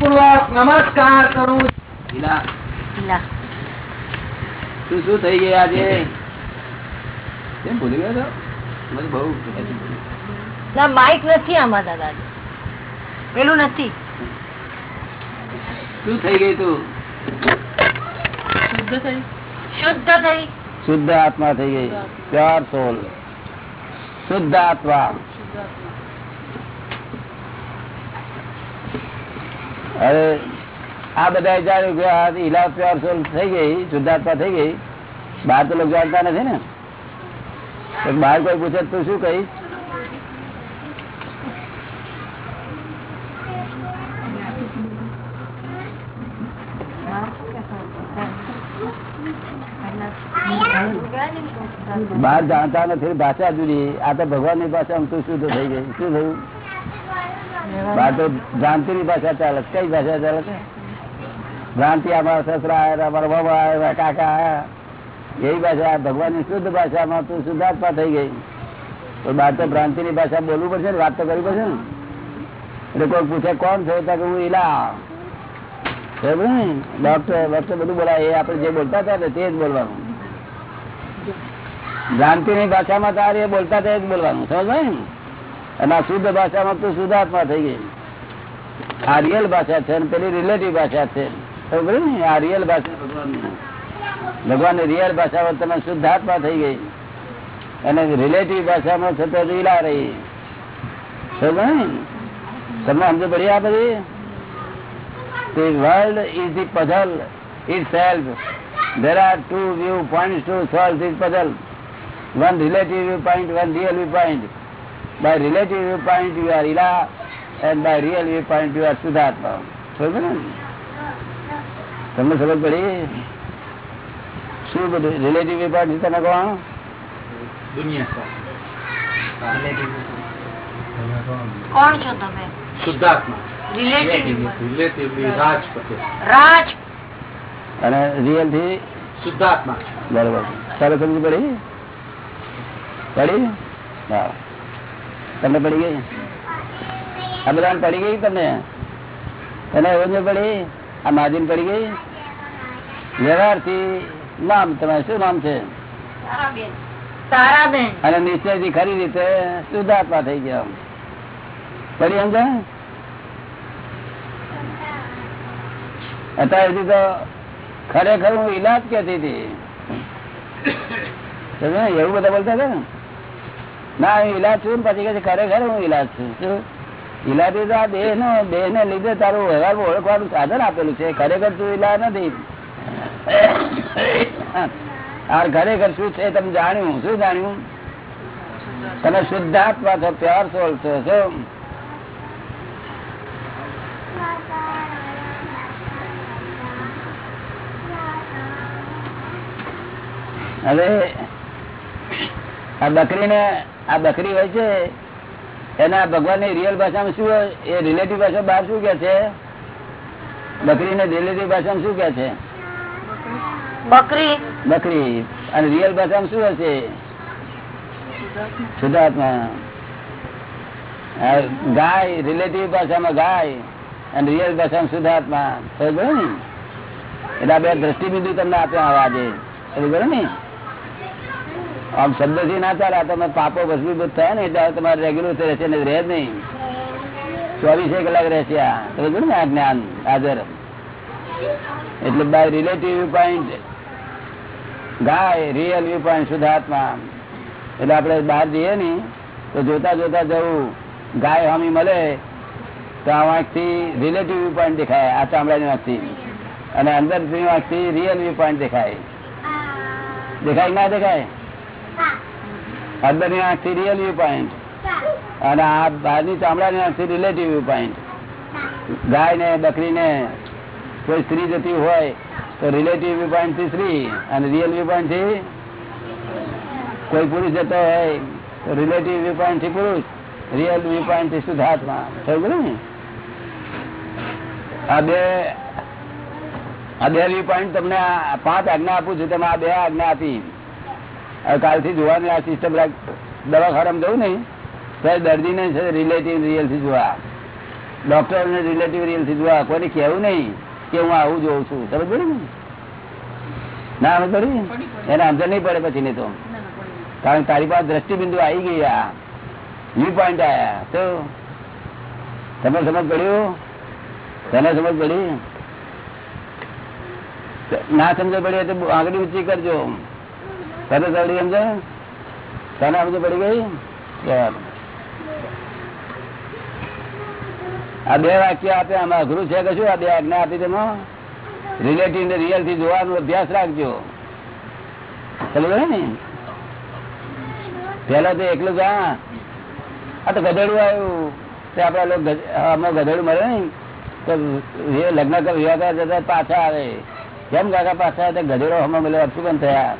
પૂર્વક નમસ્કાર કરું શું શું થઈ ગયું આજે? કેમ ભૂલી ગયો તો? મને બહુ ના માઇક નથી આમાં દાદા પેલું નથી. શું થઈ ગઈ તું? શુદ્ધ થઈ. શુદ્ધ આત્મા થઈ ગઈ. Pure soul. શુદ્ધ આત્મા હવે આ બધા જાણ્યું કે આ ઇલાજ પ્યોર સોલ થઈ ગઈ, શુદ્ધાત્મા થઈ ગઈ. બહાર તો લોકો જાણતા નથી ને. બહાર કોઈ પૂછે તું શું કહીશ? બહાર જાણતા નથી, ભાષા જુદી. આ તો ભગવાનની ભાષા તું શુદ્ધ થઈ ગઈ? શું થયું? બહાર તો ભ્રાંતિ ની ભાષા ચાલે કઈ ભાષા ચાલે ભ્રાંતિ અમારા સસરા આવ્યા અમારા બાબા આવ્યા કાકા આવ્યા એવી ભાષા ભગવાનની શુદ્ધ ભાષામાં તું શુદ્ધાત્મા થઈ ગઈ. તો બહાર તો ભ્રાંતિ ની ભાષા બોલવું પડશે ને? વાત તો કરવી પડશે ને? એટલે કોઈ પૂછે કોણ છે? કે હું ઈલા ડોક્ટર ડોક્ટર બધું બોલાય એ આપણે જે બોલતા હતા ને તે જ બોલવાનું. ભ્રાંતિ ની ભાષામાં તારે બોલતા હતા જ બોલવાનું સમજ ને? અને શુદ્ધ ભાષામાં તો શુદ્ધાત્મા થઈ ગઈ. આ રિયલ ભાષા છે અને પેલી રિલેટિવ ભાષા છે. ખબર ને? આ રિયલ ભાષા ભગવાન રિયલ ભાષામાં તમે શુદ્ધાત્મા થઈ ગઈ. અને રિલેટિવ ભાષામાં છતાં ઈલા રહી. સમજ ને? તમને સમજો પડી આ બધી? The world is the puzzle itself. There are two viewpoints to solve this puzzle. One relative viewpoint, one real viewpoint. By relative viewpoint you are Ila and by real viewpoint you are Siddhartha. સમજ ને? તમને સમજ પડી શું બધું relative વિભાગ છે તને કહો કોણ છો તમે શુદ્ધાત્મા રિલેટિવલી રાજ રાજ અને રિયલથી શુદ્ધાત્મા બરોબર તારે સમજ પડી પડી હા તમને પડી ગઈ? આ બધા પડી ગઈ તમને? તને એવું પડી? આ માજીન પડી ગઈ? વ્યવહારથી નામ તમારે શું નામ છે? અને નિશ્ચયથી ખરી રીતે શુદ્ધાત્મા થઈ ગયા. પડી સમજે અત્યાર સુધી તો ખરેખર હું ઈલાજ કેતી હતી. એવું બધા બોલતા હતા ને? ના ઈલાજ છું પછી છે, ખરેખર હું ઈલાજ છું. ઈલાજ તો આ દેહ નો દેહ ને લીધે તારું વ્યવહાર ઓળખવાનું સાધન આપેલું છે. ખરેખર તું ઈલાજ નથી. ખરેખર શું છે તમે જાણ્યું? શું જાણ્યું? તમે શુદ્ધાત્મા છો પ્યોર સોલ છો, શું? હવે આ બકરીને આ બકરી હોય છે એના ભગવાનની રિયલ ભાષામાં શું હોય? એ રિલેટિવ ભાષા બહાર શું કે છે? બકરી ને રિલેટિવ ભાષામાં શું કે છે? બકરી. બકરી. અને રિયલ ભાષામાં શું હશે? શુદ્ધાત્મા. ગાય રિલેટિવ ભાષામાં ગાય અને રિયલ ભાષામાં શુદ્ધાત્મા. સમજો ને? એટલે આ બે દ્રષ્ટિબિંદુ તમને આપ્યા આજે સમજો ને? આમ શબ્દથી ના ચાલે તમે પાપો ભસ્મીભૂત થયા ને, એટલે તમારે રેગ્યુલર રહેશે ને, રહે જ નહીં. ચોવીસે કલાક રહેશે આ. સમજો ને આ જ્ઞાન હાજર એટલે by relative view point guys real view point શુદ્ધાત્મા એટલે આપણે બહાર જઈએ ને, તો જોતા જોતા જવું, ગાય હમી મળે, તો આ વાંકથી રિલેટિવ વ્યૂ પોઈન્ટ દેખાય, આ ચામડાની વાંકથી અને અંદર વાંકથી રિયલ વ્યૂ પોઈન્ટ દેખાય દેખાય ના દેખાય? અંદરની આંખથી રિયલ વ્યુ પોઈન્ટ અને આ બહારની ચામડાની આંખથી રિલેટિવ વ્યુ પોઈન્ટ ગાય ને બકરીને કોઈ સ્ત્રી જતી હોય તો રિલેટિવ વ્યુ પોઈન્ટથી સ્ત્રી અને રિયલ વ્યુ પોઈન્ટથી કોઈ પુરુષ જતો હોય તો રિલેટિવ વ્યુ પોઈન્ટથી પુરુષ. રિયલ વ્યૂ પોઈન્ટથી શુદ્ધાત્મા થયું બોલે ને આ બે આ બે વ્યુ પોઈન્ટ તમને પાંચ આજ્ઞા આપું છું. તમે આ બે આજ્ઞા આપી. કાલથી જોવાની આ સિસ્ટમ દવાખાનામાં જવું નહીં. તો દર્દીને છે રિલેટિવ રિયલથી જોવા. ડોક્ટરને રિલેટિવ રિયલથી જોવા. કોઈને કહેવું નહીં કે હું આવું જોઉં છું. સમજ પડે ને? ના સમજ પડી? એને સમજ નહીં પડે પછી નહીં તો કારણ કે તારી પાસે દ્રષ્ટિબિંદુ આવી ગઈ આ. વ્યૂ પોઈન્ટ આયા. તો તમે સમજ પડ્યું તને સમજ પડી? ના સમજ પડી તો આગળ ઊંચી કરજો. તને ચડી સમજે તને સમજ પડી ગઈ આ બે વાક્ય આપે, આમાં અઘરું છે કે શું આ બે આજ્ઞા આપી તેમાં રિલેટિવ ને રિયલથી જોવાનો અભ્યાસ રાખજો. સમજો ને? પેલા તો એકલું જ. આ તો ગધેડું આવ્યું. તે આપડા લોકો ગધેડું મળે ને તો લગ્ન વિવાહ જતા પાછા આવે. કેમ કાકા પાછા ગધેડો હમણાં મળે અપશુકન થયા?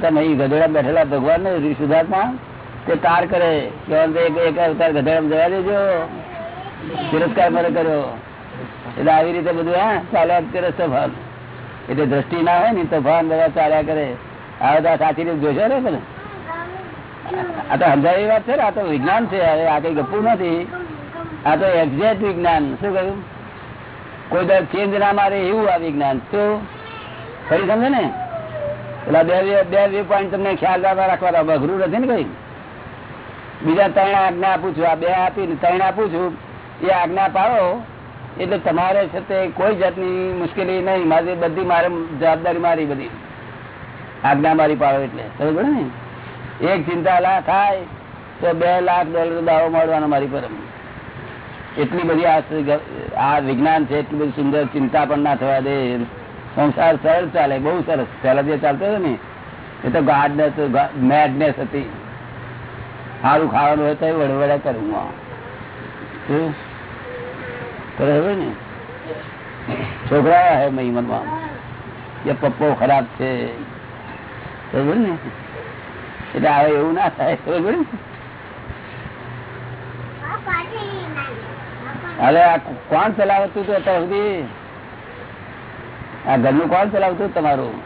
તમે ગધેડા બેઠેલા ભગવાન ને સુધાર્થમાં તે તાર કરે. કે એક અવતાર ગધેડા જવા દેજો. તિરસ્કાર મને કર્યો. એટલે આવી રીતે બધું, હા, ચાલ્યા કરે તોફાન એટલે દ્રષ્ટિ ના હોય ને તોફાન બધા ચાલ્યા કરે. આ બધા સાચી રીતે જોશો ને બધા આ તો સમજાવી વાત છે ને, આ તો વિજ્ઞાન છે. હવે આ કઈ ગપુ નથી. આ તો એક્ઝેક્ટ વિજ્ઞાન. શું કહ્યું? કોઈ દર ચેન્જ ના મારે એવું આ વિજ્ઞાન. શું? ફરી સમજે ને? આજ્ઞા તમારે છે તે કોઈ જાતની મુશ્કેલી નહીં. મારી બધી મારે જવાબદારી મારી બધી. આજ્ઞા મારી પાડો એટલે. ને? એક ચિંતા લા થાય, તો બે લાખ ડોલર દાવો મળવાનો મારી પર એટલી બધી આ વિજ્ઞાન છે, એટલી બધી સુંદર ચિંતા પણ ના થવા દે. સંસાર સરળ ચાલે બહુ સરસ. પહેલા જે ચાલતો હતો ને એ તો ગાડનેસ મેડનેસ હતી. સારું ખાવાનું હોય તો વડવડા કરું બરાબર ને? છોકરા હે મહિમનમાં એ પપ્પો ખરાબ છે. બરાબર ને? એટલે હવે એવું ના થાય બરાબર ને? હવે આ કોણ ચલાવતું હતું અત્યાર સુધી? આ ઘરનું કોણ ચલાવતું તમારું?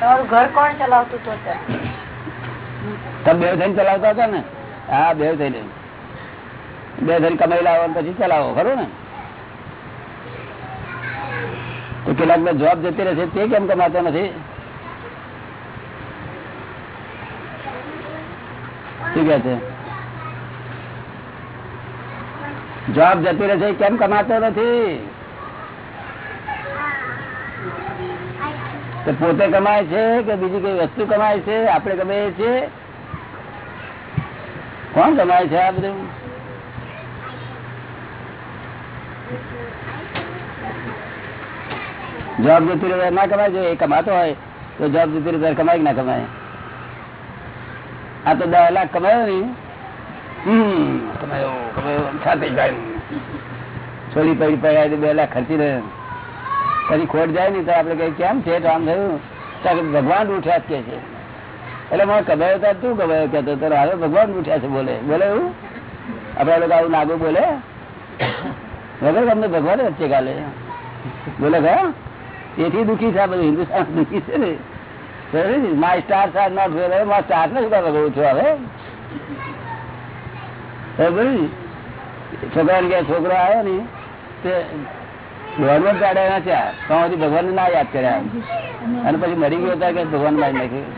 તમારું ઘર કોણ ચલાવતું તમે બે થઈને ચલાવતા હતા ને? હા બે થઈને બે થઈને કમાઈ લાવો પછી ચલાવો ખરું ને? તો કેટલાક ને જોબ જતી રહેશે તે કેમ કમાતો નથી? શું કે છે? જોબ જતી રહેશે, કેમ કમાતો નથી? પોતે કમાય છે કે બીજી કઈ વસ્તુ કમાય છે? આપણે કમાઈએ છીએ? કોણ કમાય છે આ બધું? જોબ જતી રહે, ના કમાય? છે એ કમાતો હોય, તો જોબ જતી રહે કમાય ના કમાય? આ તો દસ લાખ કમાયો ને છોડી પડી પડ્યા બે લાખ ખર્ચી રહે પછી ખોટ જાય ને તો આપડે કઈ કેમ છે? આમ થયું. ભગવાન ઉઠ્યા જ કે છે. એટલે મને કબાયો હતા તું કબાયો કેતો તો હવે ભગવાન ઉઠ્યા છે, બોલે. બોલે એવું? આપડે આવું નાગું બોલે? વગર તમને ભગવાન વચ્ચે કાલે? બોલે ગયા તેથી દુઃખી છે બધું હિન્દુસ્તાન દુઃખી છે ને? My star star not star ને શું ભગવું છું હવે? બરાબર ને? છોકરો આવ્યો ને, તે ગવર્મેન્ટ કાઢ્યા નાખ્યા તો હજી ભગવાન ના યાદ કર્યા. અને પછી મરી ગયો હતા કે ભગવાન મારી નાખ્યું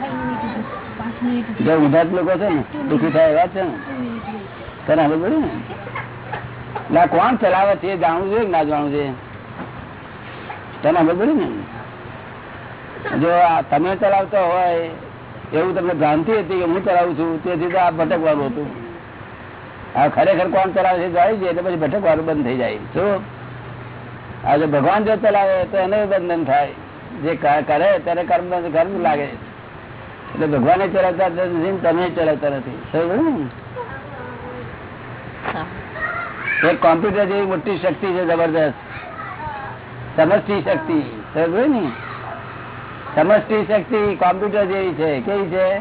જે ઉધાર લોકો છે ને, દુઃખી થાય એવા છે ને. તને હવે બોલ્યું ને? ના કોણ ચલાવે છે જાણવું જોઈએ ના જાણવું જોઈએ? તને હવે બોલ્યું ને? જો તમે ચલાવતા હોય, એવું તમને ભ્રાંતિ હતી કે હું ચલાવું છું, તેથી તો આ ભટકવાનું હતું. ખરેખર કોણ ચલાવે છે? જાય છે એટલે પછી ભટકવાનું બંધ થઈ જાય. શું? આજે ભગવાન જો ચલાવે તો એને બંધન થાય. જે કરે ત્યારે કર્મ કર્મ લાગે. એટલે ભગવાને ચલાવતા નથી તમે ચલાવતા નથી. એક કોમ્પ્યુટર જેવી મોટી શક્તિ છે જબરદસ્ત. સમષ્ટિ શક્તિ. સમજો ને? સમષ્ટિ શક્તિ કોમ્પ્યુટર જેવી છે. કેવી છે?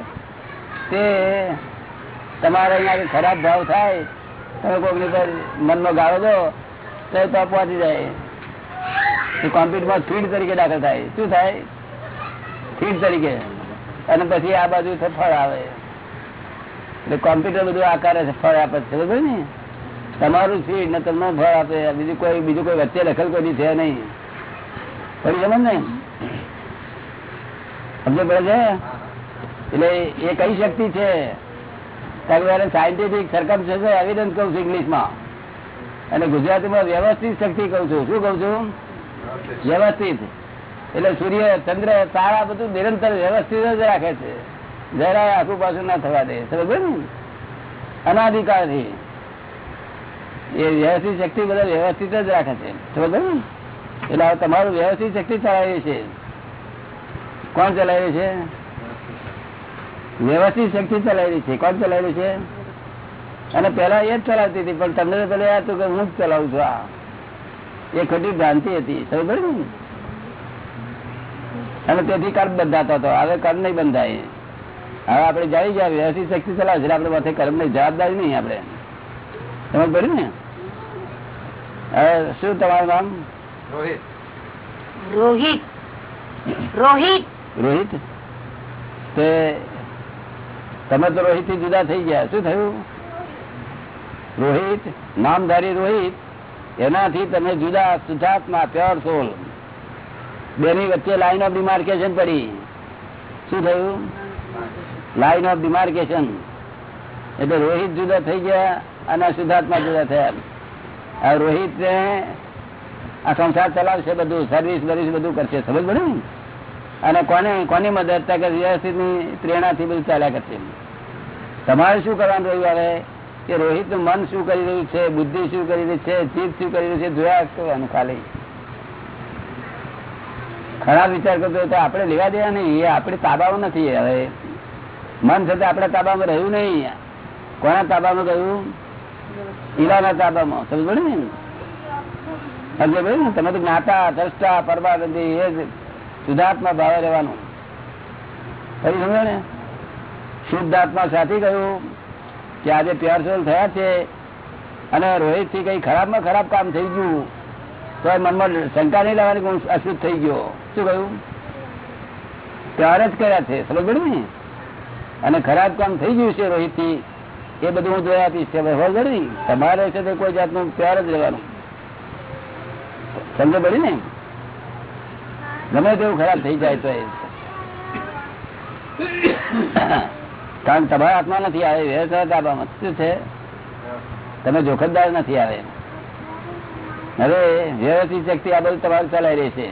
તે તમારે અહીંયા ખરાબ ભાવ થાય, તમે પર મનમાં ગાળો દો, તો તો પહોંચી જાય કોમ્પ્યુટરમાં ફીડ તરીકે દાખલ થાય. શું થાય? ફીડ તરીકે. અને પછી આ બાજુ ફળ આવે. એટલે કોમ્પ્યુટર બધું આકારે છે, ફળ આપે છે બધું ને? તમારું ફીડ, ને તમને ફળ આપે, બીજું કોઈ બીજું કોઈ વચ્ચે દખલ કોઈ છે નહીં. ફરી સમજ ને? સમજ પડે છે? એટલે એ કઈ શક્તિ છે? સાયન્ટિફિક સરકમ એવિડન્સ કઉ છું ઇંગ્લિશમાં અને ગુજરાતીમાં વ્યવસ્થિત શક્તિ કહું છું. શું કહું છું? વ્યવસ્થિત. એટલે સૂર્ય, ચંદ્ર, તારા બધું નિરંતર વ્યવસ્થિત જ રાખે છે. જરા આખું પાછું ના થવા દે. સમજ ને? અનાધિકારથી. એ વ્યવસ્થિત શક્તિ બધા વ્યવસ્થિત જ રાખે છે. સમજ ને? એટલે તમારું વ્યવસ્થિત શક્તિ ચલાવી છે કોણ ચલાવી છે વ્યવસ્થિત શક્તિ ચલાવી છે. કોણ ચલાવી છે? અને પેલા એ જ ચલાવતી હતી પણ તમને પેલા હતું કે હું જ ચલાવું છું આ. એ ખોટી ભ્રાંતિ હતી. સમજ ને? અને તેથી કર્મ બંધાતો હતો. હવે કર્મ નહીં બંધાય. હવે આપણે જાણી જાય વ્યવસ્થિત શક્તિ ચલાવે છે આપણે માથે કર્મની જવાબદારી નહીં આપણે. સમજ પડ્યું ને? હવે શું તમારું નામ? રોહિત. રોહિત. રોહિત. રોહિત? તે તમે તો રોહિતથી જુદા થઈ ગયા. શું થયું? રોહિત, નામધારી રોહિત, એનાથી તમે જુદા શુદ્ધાત્મા પ્યોર સોલ બેની વચ્ચે લાઈન ઓફ ડિમાર્કેશન પડી. શું થયું? લાઈન ઓફ ડિમાર્કેશન એટલે રોહિત જુદા થઈ ગયા અને શુદ્ધાત્મા જુદા થયા. આ રોહિત આ સંસાર ચલાવશે બધું સર્વિસ બર્વિસ બધું કરશે. સમજ પડે અને કોને, કોની મદદ કે વ્યવસ્થિતની પ્રેરણાથી બધું ચાલ્યા કરશે? તમારે શું કરવાનું રહ્યું હવે? કે રોહિતનું મન શું કરી રહ્યું છે? બુદ્ધિ શું કરી રહી છે? ચિત્ત શું કરી રહ્યું છે? જોયા કરવાનું ખાલી. ખરાબ વિચાર કરતો હોય તો આપણે લેવા દેવા નહીં. એ આપણે તાબામાં નથી હવે. મન છતાં આપણા તાબામાં રહ્યું નહીં. કોના તાબામાં ગયું? ઈલાના તાબામાં. સમજ પડે ને? સમજ પડે ને? તમે તો જ્ઞાતા, દ્રષ્ટા, પરમાનંદી, એ જ. શુદ્ધાત્મા ભાવે રહેવાનું. ફરી સમજો ને? શુદ્ધાત્મા સાથે કહ્યું કે આજે પ્યોર સોલ થયા છે અને રોહિતથી કઈ ખરાબમાં ખરાબ કામ થઈ ગયું, તો મનમાં શંકા નહીં લાવવાની હું અશુદ્ધ થઈ ગયો. શું કહ્યું? ત્યારે જ કર્યા છે સમજ ને? અને ખરાબ કામ થઈ ગયું છે રોહિતથી એ બધું હું જોયા આપીશ છે તમારે છે તે કોઈ જાતનું પ્યાર જ રહેવાનું. સમજ પડી ને? ગમે તેવું ખરાબ થઈ જાય તો એ. કારણ તમારા હાથમાં નથી આવે છે? તમે જોખમદાર નથી આવે. હવે વ્યવસ્થિત શક્તિ આ બધું તમારે ચલાવી રહી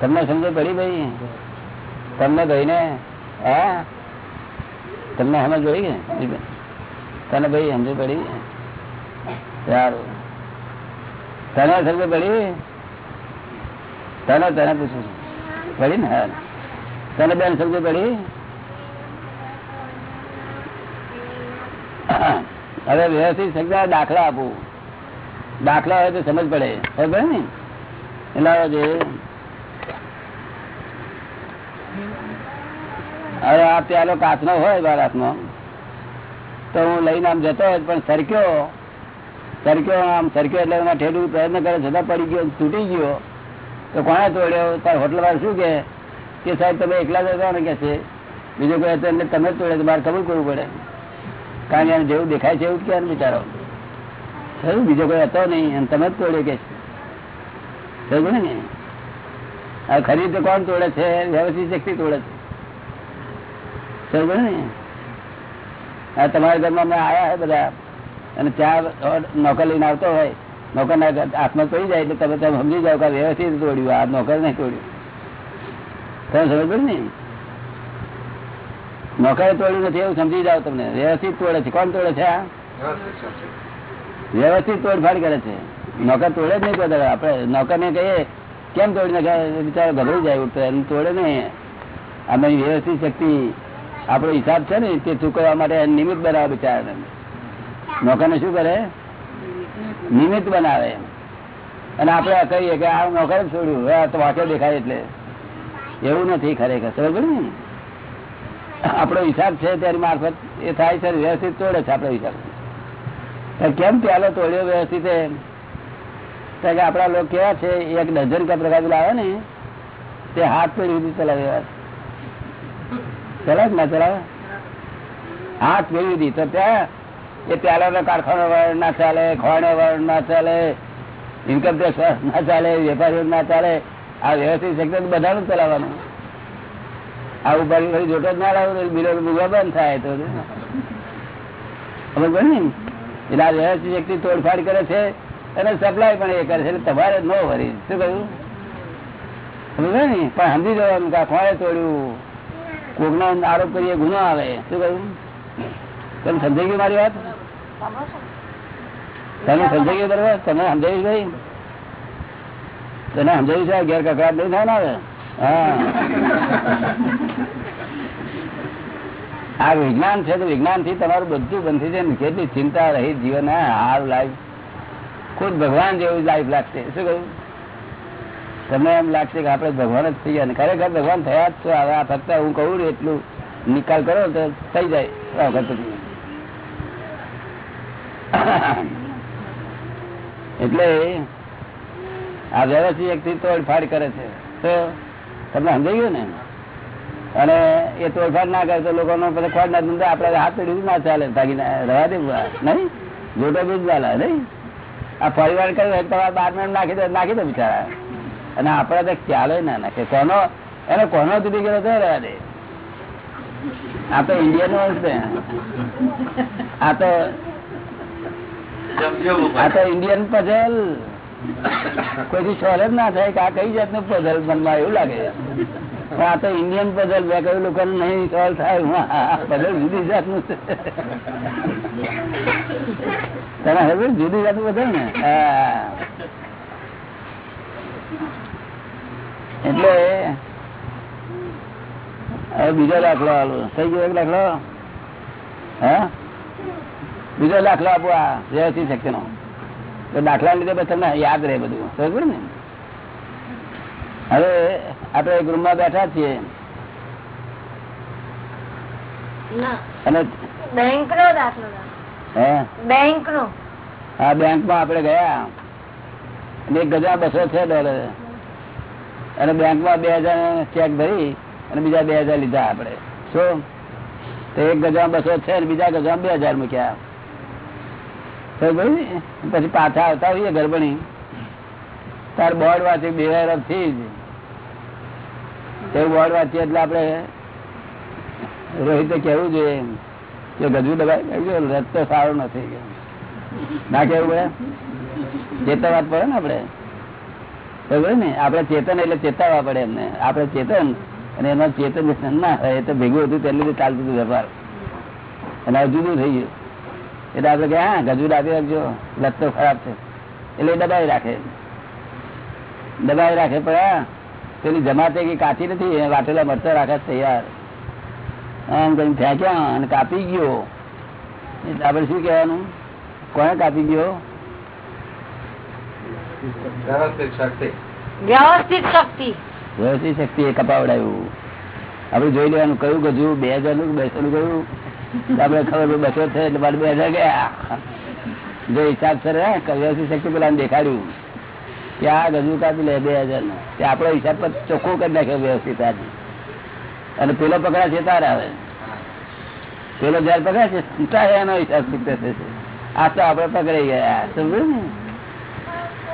તમને સમજ પડી ભાઈ? તમને ભાઈ ને હા? તમને સમજ પડી કે તને ભાઈ સમજ પડી? સારું. તને સમજ પડી? તને તને પૂછું છું. પડી ને? તને બેન સમજ પડી? હવે વ્યવસ્થિત શક્તિ દાખલા આપું. દાખલા હોય તો સમજ પડે. ખબર ને? એટલે હવે આ પ્યાલો કાચનો હોય બાળકનો તો હું લઈને આમ જતો હોય પણ સરક્યો. સરક્યો આમ સરક્યો એટલે એમાં ઠેડું પ્રયત્ન કરે, છતાં પડી ગયો, તૂટી ગયો. તો કોણે તોડ્યો? તાર હોટલ વાળા શું કે કે સાહેબ, તમે એકલા જ હતા ને કે છે? બીજો કોઈ એટલે તમે તોડે તો મારે કબૂલ કરવું પડે. કારણ કે જેવું દેખાય છે એવું જ કે બિચારો થયું બીજો કોઈ હતો નહીં અને તમે જ તોડ્યો કે થયું ને આ ખરી રીતે કોણ તોડે છે? વ્યવસ્થિત શક્તિ તોડે છે. થયું ને આ તમારા ઘરમાં અમે આવ્યા બધા. અને ચા નોકર લઈને આવતો હોય. નોકર ના હાથમાં તોડી જાય એટલે તમે સમજી જાવ કે વ્યવસ્થિત તોડ્યું, આ નોકર નહીં તોડ્યું. તમે સમજ પડે ને? નોકરે તોડ્યું નથી એવું સમજી જાવ તમને. વ્યવસ્થિત તોડે છે. કોણ તોડે છે વ્યવસ્થિત તોડફાડ કરે છે. નોકર તોડે જ નહીં કોઈ આપણે નોકરને કહીએ, કેમ તોડી નાખે બિચારો ગભરાઈ જાય ઉઠતો એમ તોડે નહીં. અમે વ્યવસ્થિત શક્તિ આપણો હિસાબ છે ને, તે ચૂકવવા માટે નિમિત્ત બનાવે બિચારા નોકર ને શું કરે? નિમિત્ત બનાવે અને આપણે કહીએ કે આ નોકર છોડ્યું. હવે તો વાંચો દેખાય એટલે. એવું નથી ખરેખર. સમજ ને? આપણો હિસાબ છે તેની મારફત. એ થાય છે વ્યવસ્થિત તોડે છે આપણો હિસાબ. કેમ પ્યાલો તોડ્યો વ્યવસ્થિત? કે આપડા લોકો કેવા છે? એક ડઝન કા પ્રકાર લાવે ને? તે હાથ પેઢી સુધી ચલાવે. ચલાવે ના ચલાવે? હાથ પેઢી તો ત્યાં એ પ્યાલાનો કારખાનો ના ચાલે ખોવાનો વળ ના ચાલે ઇન્કમ ટેક્સ ના ચાલે, વેપારીઓ ના ચાલે, આ વ્યવસ્થિત સેક્ટર બધાનું ચલાવવાનું. આ ઉપર જોટો જ ના લાવું બિલો મૂકવા બંધ થાય તો. ખબર પડે ને? આ વ્યવસ્થિત વ્યક્તિ તોડફાડ કરે છે અને સપ્લાય પણ એ કરે છે. એટલે તમારે ન વરી. શું કહ્યું? સમજ ને? પણ સમજી જવાનું કે કોણે તોડ્યું. કોકનો આરોપ કરીએ ગુનો આવે. શું કહ્યું? તમે સમજાઈ ગયું મારી વાત? તમે સમજાઈ ગયું બરોબર તમે સમજાવી ભાઈ? તને સમજાવ્યું છે ઘેર કકડાટ નહીં થાય ને હવે આ વિજ્ઞાન છે તો વિજ્ઞાનથી તમારું બધું બંધ થઈ જાય કેટલી ચિંતા રહી જીવન હા હાર લાઈફ. ખુદ ભગવાન જેવું લાઈફ લાગશે. શું કહ્યું? તમને એમ લાગશે કે આપણે ભગવાન જ થઈ ગયા ખરેખર ભગવાન થયા જ છો. હવે આ ફક્ત હું કહું એટલું. નિકાલ કરો તો થઈ જાય. વખત. એટલે આ વ્યવસ્થિત વ્યક્તિ તોડફાડ કરે છે. તો તમને સમજાઈ ગયું ને? અને એ તોડફાડ ના કરે તો લોકોનો ખોટ ના ધંધા આપડે હાથ પેઢી ના ચાલે ભાગી રવા દે નહીં? જોટો બીજ ચાલે નહીં? આ પરિવાર કર્યું તમારે બાર મિનિટ નાખી દે નાખી દે બિચારા. અને આપડે તો ખ્યાલ ના નાખે કોનો, એને કોનો તૂટી ગયો તો રવા દે. આ તો ઇન્ડિયન છે. આ તો આ તો ઇન્ડિયન પઝલ કોઈથી સોલ્વ જ ના થાય કે આ કઈ જાતનું પઝલ મનમાં એવું લાગે. પણ આ તો ઇન્ડિયન પઝલ બે કયું લોકો નહીં સોલ્વ થાય. પઝલ જુદી જાતનું છે. તને હવે જુદી જાતનું પઝલ ને? એટલે હવે બીજો દાખલો થઈ ગયો એક દાખલો? હા? બીજો દાખલો આપો આ વ્યવસ્થિત શક્તિ નો તો દાખલા લીધે તમને યાદ રહે બધું. ને? હવે આપણે એક રૂમમાં બેઠા છીએ. અને બેંક નો દાખલો બેંક નો આ બેંકમાં આપણે ગયા. અને એક ગજા બસો છે ડોલર અને બેંકમાં બે હજાર ચેક ભરી અને બીજા બે હજાર લીધા આપડે શું? તો એક ગજા બસો છે અને બીજા ગજા બે હજાર મૂક્યા. પછી પાછા આવતા હોઈએ ગરબણી. તાર બોર્ડ વાંચી બેથી જ બોર્ડ વાંચીએ એટલે આપણે રોહિતે કેવું જોઈએ કે ગજુ દબાઈ રસ્તો સારો નથી ના કેવું પડે? ચેતવવા પડે ને આપડે બરોબર ને? આપડે ચેતન એટલે ચેતાવવા પડે એમને. આપડે ચેતન અને એમાં ચેતન ના એ તો ભેગું હતું તેની લીધે ચાલતું હતું વેપાર અને હજુ થઈ ગયું. એટલે આપડે કે હા ગજુ ડાબી રાખજો. લત્તો ખરાબ છે. એટલે દબાવી રાખે. દબાવી રાખે પણ હા પેલી જમાતે કે કાચી નથી વાટેલા મરચા રાખે તૈયાર. આમ કઈ ફેંક્યા અને કાપી ગયો. એટલે આપડે શું કહેવાનું? કોને કાપી ગયો? વ્યવસ્થિત શક્તિ. વ્યવસ્થિત શક્તિ. એ કપાવડાયું. આપડે જોઈ લેવાનું કયું ગજુ બે હજારનું બેસો નું કયું આપડે ખબર બસો થયો એટલે ગયા. જો હિસાબ સર હે શક્તિ પેલા દેખાડ્યું. કે આ ગજુ કાપી લે બે હજાર નો તે આપડો હિસાબ પર ચોખ્ખો કરી નાખ્યો વ્યવસ્થિત આજે. અને પેલો પકડા છે તાર આવે પેલો જયારે પકડે છે ત્યારે એનો હિસાબ ચૂકતે થશે આ તો આપડે પકડાઈ ગયા. સમજ્યું ને?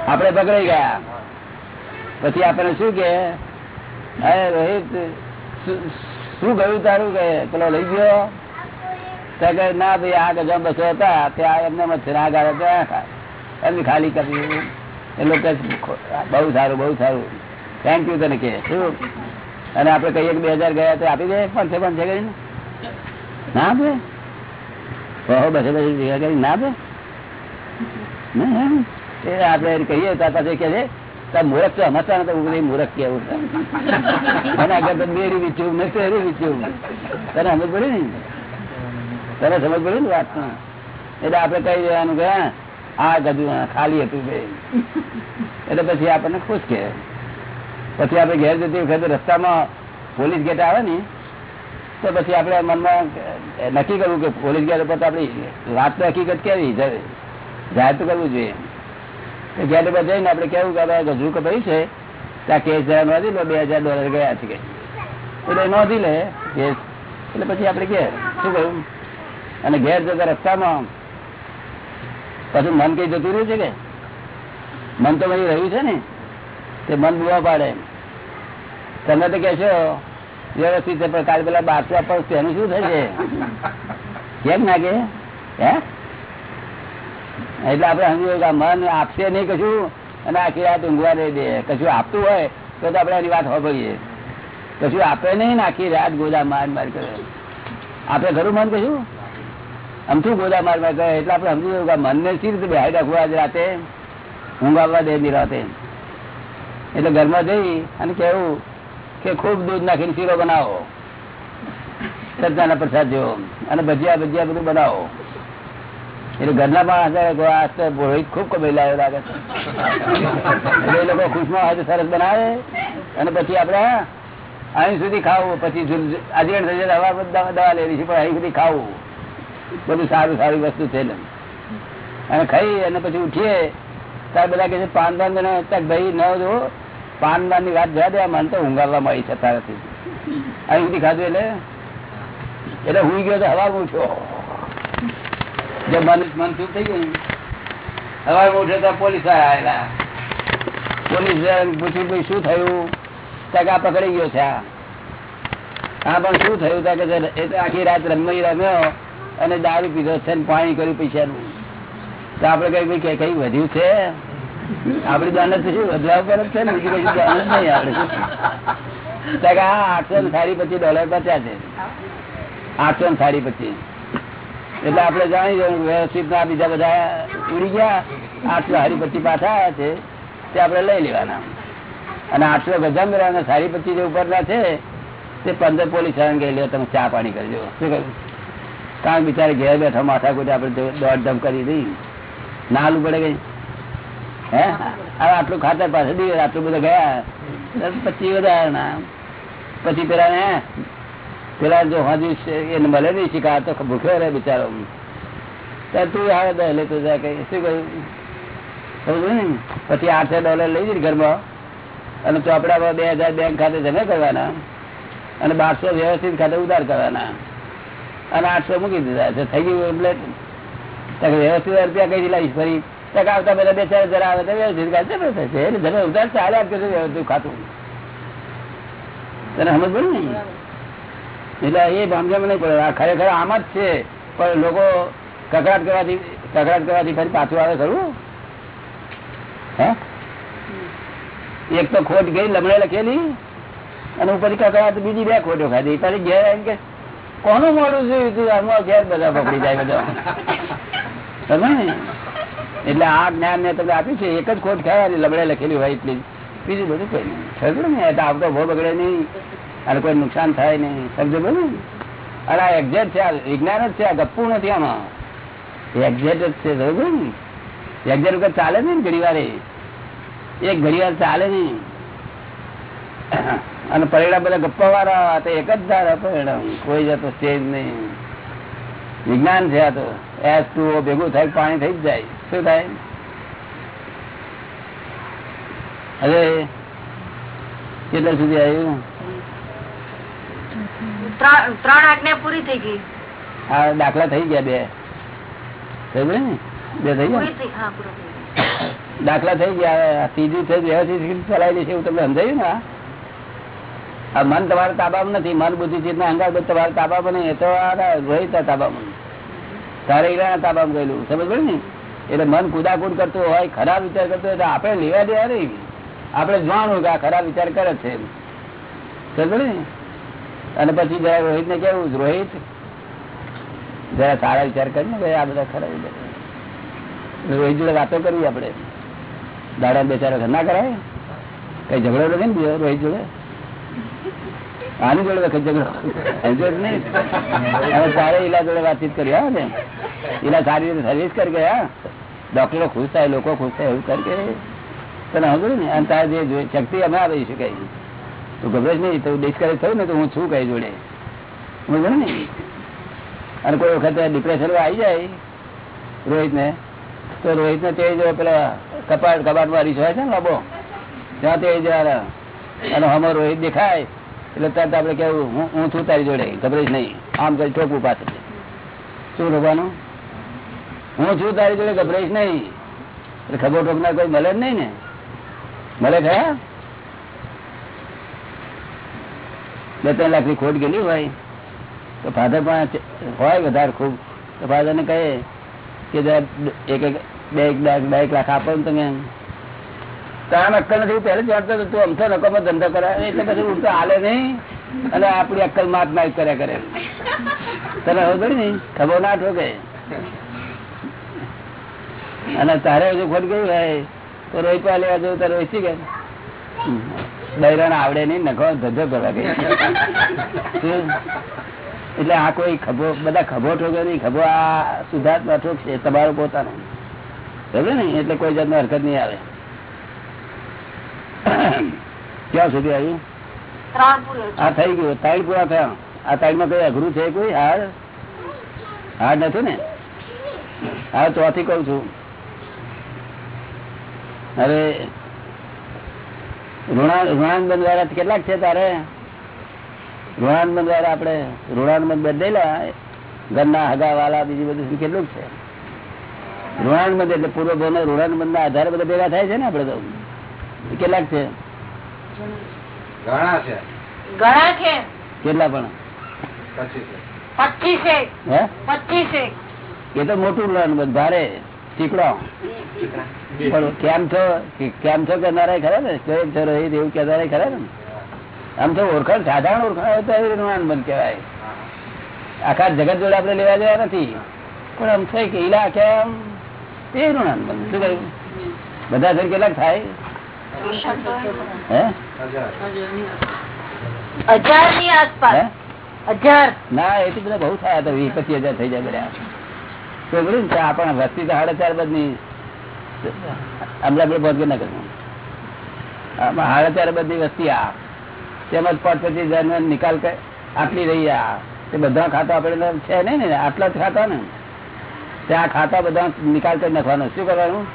આપડે પકડાઈ ગયા. પછી આપણે શું કે? અરે રોહિત શું ગયું તારું કે? પેલો લઈ ગયો? તો કે ના ભાઈ આ ગજા બસો હતા ત્યાં એમને મચ્છર આ ગાળે ત્યાં એમની ખાલી કરી એ લોકો બહુ સારું બહુ સારું થેન્ક યુ તને કે શું અને આપડે કહીએ કે બે હજાર ગયા તો આપી દે પાંચસો પાંચસો કરીને ના આપે બહુ બસે બસે ભેગા કરી ના આપે ના, એમ. એ આપડે કહીએ તો પાછું કે છે તાર મૂર્ખ તો હમતા નતો હું કીધું મૂર્ખ કેવું છે અને આગળ તો બેરી વીચ્યું મેં પહેરી વીચ્યું તને સમજ પડી ને તને સમજ પડી ને વાત એટલે આપડે કઈ દેવાનું કે આ ગજુ ખાલી હતું ભાઈ એટલે પછી આપણને ખુશ કે પછી આપણે ઘેર જતી વખતે રસ્તામાં પોલીસ ગેટ આવે ને, તો પછી આપણે મનમાં નક્કી કરવું કે પોલીસ ગેટ ઉપર તો આપણી વાત તો હકીકત કેવી? જાહેર તો કરવું જોઈએ. ગેટ ઉપર જઈને આપણે કેવું કે ગજુ કપાઈ છે. ત્યાં કેસ જવા નોંધી લો બે હજાર ડોલર ગયા છે કે. એટલે નોંધી લે, કેસ. એટલે પછી આપણે કે, શું કહ્યું? અને ઘેર જતા રસ્તામાં પછી મન કઈ જતું રહ્યું છે કે? મન તો વહી રહ્યું છે ને? તે મન બુવા પાડે. તમે તો કહેશો, વ્યવસ્થિત છે, પણ કાલ પેલા બારસો આપવા તેનું શું થશે? કેમ ના કે એટલે આપડે સમજ્યું કે મન આપશે નહીં કશું અને આખી રાત ઊંઘવા દઈ દે. કશું આપતું હોય તો આપણે એની વાત હોભળીએ. કશું આપે નહીં ને રાત ગોદા માર માર કરે. આપે ખરું મન કશું? અમથું ગોદા માર માર કરે એટલે આપણે સમજી કે મનને સી રીતે બેહાઈ રાખવું આજ રાતે? ઊંઘ આવવા દે નિરાતે એટલે ઘરમાં જઈ અને કેવું કે ખૂબ દૂધ નાખીને શીરો બનાવો. સજ્જાના પ્રસાદ જેવો. અને ભજીયા ભજીયા બધું બનાવો. એટલે ઘરના પણ રોહિત ખૂબ કમાઈ લાવ્યો લાગે એટલે એ લોકો ખુશમાં હોય તો સરસ બનાવે. અને પછી આપણે અહીં સુધી ખાવું. પછી આજે દવા દવા લેવી છે, પણ અહીં સુધી ખાવું. બધું સારું, સારી વસ્તુ છે અને ખાઈ અને પછી ઉઠીએ, ત્યારે બધા કે પાન બનાવે ભાઈ ન જો પાનની વાત જવા દે, મને તો ઊંઘાડવા મળી છે તારાથી અહીં સુધી ખાધું એટલે? એટલે હું ગયો તો હવા ઉઠ્યો. જો મન મન ચૂપ થઈ ગયું હવા ઉઠ્યો તો પોલીસ આવેલા પોલીસ પૂછ્યું, ભાઈ, શું થયું? ત્યાં આ પકડી ગયો છે, આ. પણ શું થયું? ત્યાં કે આખી રાત રમઈ રમ્યો અને દારૂ પીધો છે પાણી કર્યું પૈસાનું તો આપડે કઈ ભાઈ કઈ વધ્યું છે? આપડી દાનત શું વધવા પર છે ને? બીજી કઈ દાનત નહીં આપડે આઠસો ને સાડી પચીસ ડોલર બચ્યા છે. આઠસો ને સાડી પચીસ. એટલે આપડે જાણી જવું વ્યવસ્થિત ના બીજા બધા ઉડી ગયા. આઠસો સાડી પચીસ પાછા આવ્યા છે. તે આપડે લઈ લેવાના. અને આઠસો ગજા મેળવવાના સાડી પચીસ જે ઉપરના છે, તે પંદર પોલીસ વાળાને કહી તમે ચા પાણી કરજો. શું કહ્યું? કારણ બિચારે ઘેર બેઠા માથા કોઈ આપણે દોડધમ કરી દઈ. નાલું પડે ગઈ હે? હવે આટલું ખાતર પાસે દઈએ આટલું બધા ગયા. પછી વધારે ના. પછી પેલા ને, પેલા જો હજી એને મળે નહીં શિકાર, તો ભૂખ્યો રહે બિચારો. ત્યારે તું આવે દે લેતો જાય કઈ શું કહ્યું? ને? પછી આઠસો ડોલર લઈ જઈ ઘરમાં. અને ચોપડામાં બે હજાર બેંક ખાતે જમે કરવાના. અને બારસો વ્યવસ્થિત ખાતે ઉધાર કરવાના. અને આઠસો મૂકી દીધા. છે થઈ ગયું એટલે વ્યવસ્થિત રૂપિયા કઈ લાવીશ ફરી. આવતા બધા બે ચાર હજાર આવે તો વ્યવસ્થિત થશે. એટલે ઉધાર ચાલે આપશે વ્યવસ્થિત ખાતું. તને સમજ પડે ને? એટલે એ ભામજામ નહીં પડે. ખરેખર આમ જ છે. પણ લોકો કકડાટ કરવાથી કકડાટ કરવાથી ફરી પાછું આવે ખરું? હે? એક તો ખોટ ગઈ, લમણે લખેલી. અને ઉપરથી કકડાટ બીજી બે ખોટો ખાધી. પછી ઘેર એમ કે કોનું મોડું જોયું તું આમાં બધા પકડી જાય બધા. તમે? એટલે આ જ્ઞાન મેં તમને આપ્યું છે, એક જ ખોટ ખાવાની લબડે લખેલી હોય એટલી બીજું બધું કોઈ નહીં. સમજો ને, એટલે આવતો ભો બગડે નહીં. અને કોઈ નુકસાન થાય નહીં. સમજો બોલો અરે આ એક્ઝેક્ટ છે, આ વિજ્ઞાન જ છે, આ ગપ્પુ નથી આમાં. એક્ઝેક્ટ જ છે, સમજો ને. એક્ઝેક્ટ વખત ચાલે ને ઘડી વારે. એક ઘડી વાર ચાલે નહીં. અને પરિણામ બધા ગપ્પા વાળા તો એક જ ધારા પરિણામ કોઈ જતો સ્ટેજ નહીં. વિજ્ઞાન છે આ તો. એસ ટુ ભેગું થાય પાણી થઈ જ જાય. શું થાય? હવે કેટલા સુધી આવ્યું? ત્રણ ત્રણ આજ્ઞા પૂરી થઈ ગઈ. આ દાખલા થઈ ગયા બે. થઈ ને? બે થઈ ગયા? હા. દાખલા થઈ ગયા ત્રીજું થઈ વ્યવસ્થિત ચલાવી છે એવું તમને સમજાયું ને મન તમારા તાબામાં નથી, મન બુદ્ધિ ચિત્ત ના અંગાર બધું તમારા તાબામાં નહીં. એ તો રોહિત તાબામાં તારે ઈરાના તાબામાં ગયેલું. સમજ પડે ને? એટલે મન કુદાકુદ કરતું હોય, ખરાબ વિચાર કરતો હોય તો આપણે લેવા દેવા નહીં. આપણે જાણવું કે આ ખરાબ વિચાર કરે છે સમજ ને? અને પછી જરા રોહિત ને કેવું? રોહિત? જરા સારા વિચાર કરીને ભાઈ, આ બધા ખરાબ વિચાર રોહિત જોડે વાતો કરવી આપણે. દાડા બે ચાર ના કરાય? કઈ ઝઘડો નથી ને રોહિત જોડે? આની જોડે વખત ઝઘડો નહીં. ઈલા જોડે વાતચીત કરી આવે ને ઈલા સારી રીતે સર્વિસ કરી ગયા ડોક્ટરો ખુશ થાય, લોકો ખુશ થાય, એવું કરી તને સમજુ ને? અને તારે જે શક્તિ અમે આવી શકાય તું ગભરાશ નહીં, તો ડિસ્કરેજ થયું ને, તો હું છું કઈ જોડે? સમજો ને? અને કોઈ વખત ડિપ્રેશન આવી જાય, રોહિતને, તો રોહિતને તે જો પેલા કપાટ કપાટમાં રીસ છે ને લાબો? ત્યાં તે જયારે અને હમો રોહિત દેખાય એટલે તરત આપડે કેવું હું હું છું તારી જોડે, ગભરાઈશ નહીં. આમ કરી ટોપું પાસે શું રોવાનું હું છું તારી જોડે, ગભરાઈશ નહીં. એટલે ખબર ઠોકનાર કોઈ મળે જ નહીં ને. મળે ખરા બે ત્રણ લાખની ખોટ ગયેલી હોય. તો ફાધર પણ હોય વધારે ખૂબ. તો ફાધર કહે કે જરા એક એક બે એક બે એક લાખ આપો ને તમે તારા અક્કલ નથી પહેલે જાણતો હતો, તું અમથો નકોમાં ધંધો કરાય એટલે પછી ઉડતો હાલે નહીં. અને આપણી અક્કલ માત માય કર્યા કરે. તને હવે ગઈ ને? ખબર ના ઠોકે. અને તારે હજુ ખોટ ગયું હોય તો રોઈ પા લેવા જવું તારે રોઈ કે બૈરાને આવડે નહીં નખો ધંધો કરવા ગઈ. એટલે આ કોઈ ખભો બધા ખભો ઠોકે નહીં ખભો આ સુધાર્થમાં ઠોકશે તમારો પોતાનો. સમજે ને? એટલે કોઈ જાતનો હરકત નહીં આવે. ક્યાં સુધી આવ્યું આ થઈ ગયું. તાઈડ પૂરા થયા. આ તાઈડમાં કઈ અઘરું છે કોઈ? હાર? હાર નથી ને? હા ચોથી કઉ છું. અરે ઋણાનબંધ દ્વારા કેટલાક છે તારે? ઋણાનબંધ દ્વારા આપડે ઋણાનબંધ બદલેલા. ઘરના હગા વાલા બીજું બધું કેટલું છે? ઋણાનબંધ એટલે પૂર્વ ઋણાનબંધ ના આધારે બધા ભેગા થાય છે ને આપડે તો? કેટલાક છે? ઘણા છે. ઘણા છે. કેટલા પણ? એ તો મોટું ઋણાનબંધ ભારે ચીકડો કેમ છો? કે- કેમ છો કહેનારા ખરા ને? કેમ છો રોહિત એવું કહેનારા ખરા ને? આમ તો ઓળખાણ સાધારણ ઓળખાણ હોય તો એ ઋણાનબંધ કહેવાય. આખા જગત જોડે આપણે લેવા જવા નથી. પણ આમ થાય કે ઈલા કેમ? એ ઋણાનબંધ શું કહ્યું? બધા થઈને કેટલાક થાય? ની હે આસપાસ. હજાર. ના એ તો બધા બહુ થયા હતા વીસ પચીસ હજાર થઈ જાય બધા. તો બોલું ને આપણા વસ્તી સાડા ચાર બદની હમણાં આપણે પહોંચ ના કરવું સાડા ચાર બધી વસ્તી આ. તેમજ પાંચ પચીસ હજાર નિકાલ આટલી રહી આ. તે બધા ખાતા આપણે છે નહીં ને આટલા જ ખાતા ને. ત્યાં ખાતા બધા નિકાલ કરી નાખવાનો. શું કરવાનું?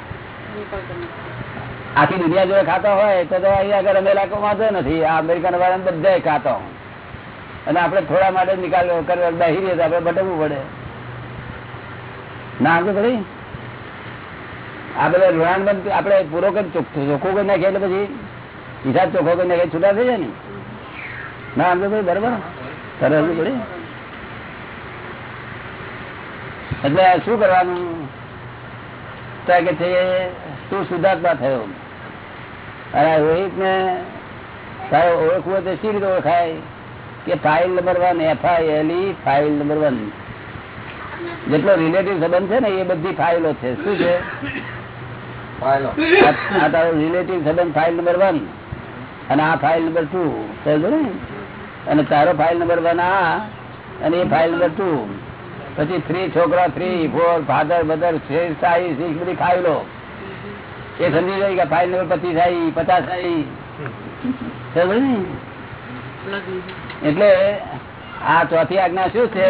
આખી દુનિયા જોડે ખાતા હોય તો અહીંયા આગળ અમે કોઈ વાંધો નથી. આ અમેરિકન વાળા બધા ખાતા. હોય અને આપણે થોડા માટે નિકાલ કરવા આપણે બટકવું પડે. ના આગળ ભાઈ આ બધા ઋણાન બંધ આપણે પૂરો કરી ચોખ્ખો ચોખ્ખો કરી નાખીએ એટલે પછી હિસાબ ચોખ્ખો કરી નાખીએ છૂટા થઈ જાય ને? ના આગળ ભાઈ બરોબર. સરસ પડે એટલે શું કરવાનું? કે છે તું સુધાર્થમાં થયો? અને રોહિત ને તારે ઓળખવું તો સી રીતે ઓળખાય? કે file number one F I L E file number one જેટલો રિલેટિવ સંબંધ છે ને એ બધી ફાઇલો છે. શું છે? આ તારો રિલેટિવ સંબંધ ફાઇલ નંબર વન અને આ ફાઇલ નંબર ટુ સમજો ને? અને તારો ફાઇલ નંબર વન આ અને એ ફાઇલ નંબર ટુ પછી થ્રી છોકરા થ્રી ફોર ફાધર મધર સાઈ સિક્સ બધી ફાઇલો એ સમજી જાય કે ફાઇલ નંબર પચીસ આવી પચાસ આવી એટલે આ ચોથી આજ્ઞા શું છે?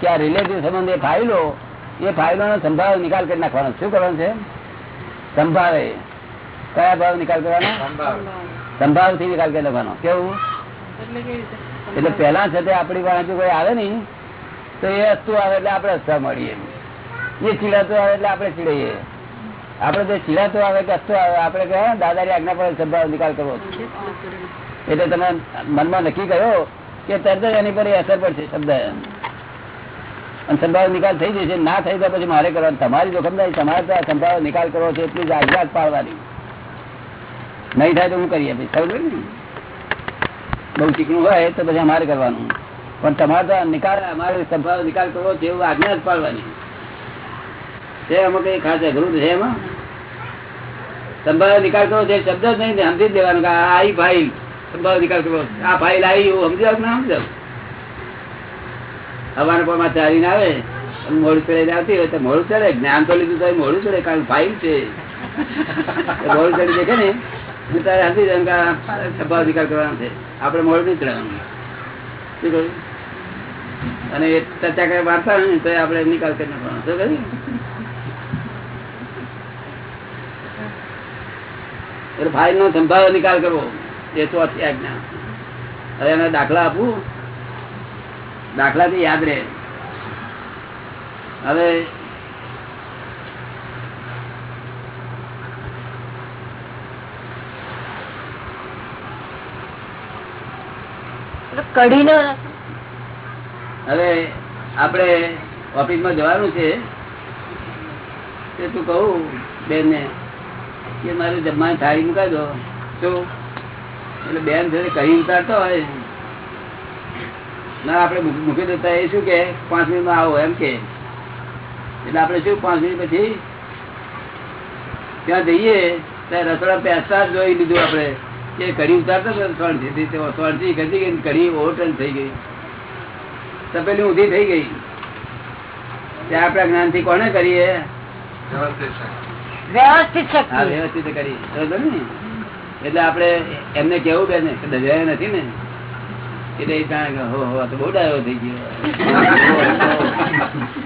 કે આ રિલેટિવ સંબંધ એ ફાઇલો એ ફાઇલો નો સંભાવ નિકાલ કરી નાખવાનો. શું કરવાનું છે? સંભાવે. કયા ભાવ નિકાલ કરવાનો? સંભાવથી નિકાલ કરી નાખવાનો. કેવું? એટલે પેલા તે આપણી પાસે કોઈ આવે નઈ, તો એ વસ્તુ આવે એટલે આપણે હસવા મળીએ. એ ચીડાતું આવે એટલે આપણે ચીડાઈએ. આપડે જો ચીડાતો આવે, કસ્તો આવે આપડે કહે, દાદાની આજ્ઞા પર સંભાવ નિકાલ કરવો. એટલે તમે મનમાં નક્કી કર્યો કે તરત જ એની પર અસર પડશે, શબ્દ અને સંભાવ નિકાલ થઈ જશે, ના થઈ તો પછી મારે કરવાનું. તમારી જોખમદારી, તમારે તો સંભાવ નિકાલ કરવો છે એટલી જ આજ્ઞા પાડવાની. નહીં થાય તો હું કરી આપીશ ખબર ને? બહુ ચીકણું હોય તો પછી અમારે કરવાનું. પણ તમારે તો નિકાલ, અમારે સંભાવ નિકાલ કરવો છે એવું આજ્ઞા જ પાડવાની. છે, એમાં કઈ ખાસ અઘરું છે એમાં? સંભાવ નિકાલ કરવો છે શબ્દ જ નહીં સમજી દેવાનું કે આઈ ફાઇલ. સંભાવ નિકાલ કરવો. આ ફાઇલ આવી એવું સમજી આવું ના સમજાવ? હવાના પરમાં ચાલીને આવે મોડું ચડે આવતી હોય તો મોડું ચડે. જ્ઞાન તો લીધું તો મોડું ચડે, કારણ ફાઇલ છે. મોડું ચડી દેખે ને, હું તારે સમજી જાઉં કે સંભાવ નિકાલ કરવાનો છે. આપણે મોડું નહીં ચડવાનું. શું કહ્યું? અને ચર્ચા કરે વાર્તા ને, તો આપણે નિકાલ કરી નાખવાનો. શું કહ્યું? એટલે ફાઇલ નો સંભાવ નિકાલ કરવો. એ ચોથી આજ્ઞા હવે એને દાખલા આપું. દાખલાથી યાદ રહે. હવે કઢી નો હવે આપણે ઓફિસમાં જવાનું છે. તે તું કહું બેન ને કે મારે જમવાની થાળી મુકાઈ દો. શું? એટલે બેન જયારે કહી ઉતારતો હોય. ના, આપણે મૂકી મૂકી દેતા એ શું કે પાંચ મિનિટમાં આવો એમ કે. એટલે આપણે શું, પાંચ મિનિટ પછી ત્યાં જઈએ, ત્યાં રસોડા પેસતા જ જોઈ લીધું આપણે. કે કઢી ઉતારતો સ્વર્ણથી સ્વર્ણથી ખસી ગઈ કઢી ઓવરટર્ન થઈ ગઈ. તપેલી ઊંધી થઈ ગઈ. ત્યાં જ્ઞાનથી કોને કરીએ? એટલે આપડે એમને કેવું બે ને દજાય નથી ને? એટલે જાણે કે, હો હો તો બહુ ડાયો થઈ ગયો.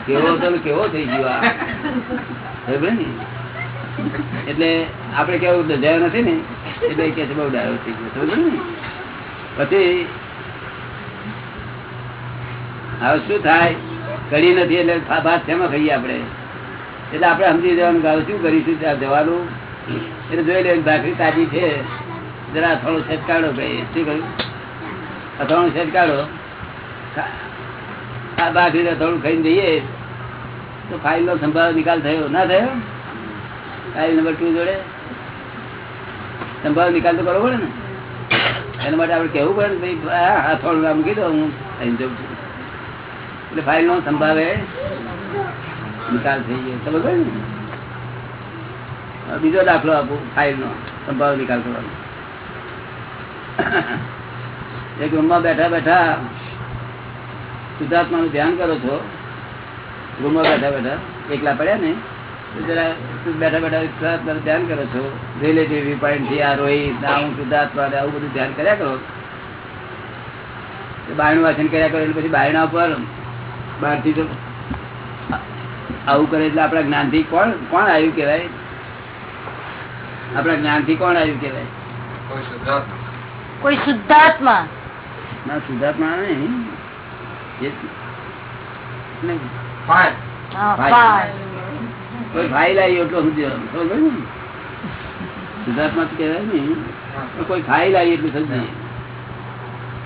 કેવો તો કેવો થઈ ગયો એટલે આપડે કેવું દજાયો નથી ને, એટલે કે બહુ ડાયો થઈ ગયો. પછી હવે શું થાય? કરી નથી એટલે ભાત શેમાં ખાઈએ આપણે? એટલે આપણે સમજી જવાનું હવે શું કરીશું ત્યાં જવાનું? એટલે જોઈ લે, ભાખરી તાજી છે. જરા અથાણું કાઢો કઈ શું કહ્યું? અથાણું કાઢો આ ભાખરી અથાણું ખાઈને જઈએ. તો ફાઇલ નો સંભાવ નિકાલ થયો. ના થયો? ફાઇલ નંબર ટુ જોડે? સંભાવ નિકાલ તો કરવો પડે ને. એના માટે આપણે કહેવું પડે ને ભાઈ, આ અથાણું આમ કીધું હું ખાઈને જઉં છું. એટલે ફાઇલ નો સંભાવે. નિકાલ થઈ ગયો. પડે ને? બીજો દાખલો આપો ફાઇલ નો. સંભાવ નિકાલ કરવાનો. એક રૂમમાં બેઠા બેઠા શુદ્ધાત્મા ધ્યાન કરો છો. રૂમમાં બેઠા બેઠા એકલા પડ્યા ને જરા બેઠા બેઠા શુદ્ધાત્મા ધ્યાન કરો છો. રિલેટિવ પોઈન્ટથી આ રોહિત, આ હું શુદ્ધાત્મા, આવું બધું ધ્યાન કર્યા કરો. બાયણું વાંચન કર્યા કરો, એટલે પછી બાયણા પર બહારથી તો આવું કરે એટલે આપણા જ્ઞાનથી કોણ કોણ આવ્યું કેવાય આપણા જ્ઞાનથી કોણ આવ્યું કેવાય કોઈ શુદ્ધાત્મા. ના શુદ્ધાત્મા નહીં. ભાઈ. કોઈ ફાઇલ આવી એટલો સમજો ખબર શુદ્ધાત્મા તો કેવાય નહીં કોઈ ફાઇલ આવી એટલું સમજીએ